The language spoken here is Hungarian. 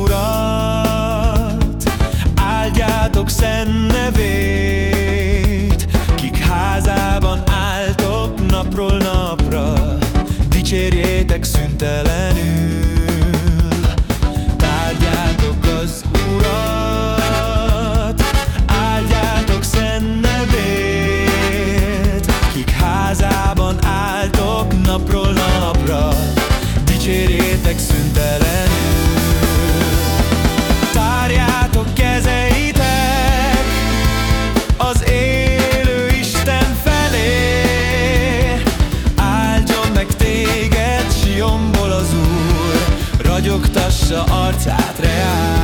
Urat, áldjátok szent nevét, kik házában álltok napról napra, dicsérjétek szüntelenül. Tárgyátok az Urat, áldjátok szent nevét, kik házában álltok napról napra, dicsérjétek szüntelen. Sionból az Úr Ragyogtassa arcát reál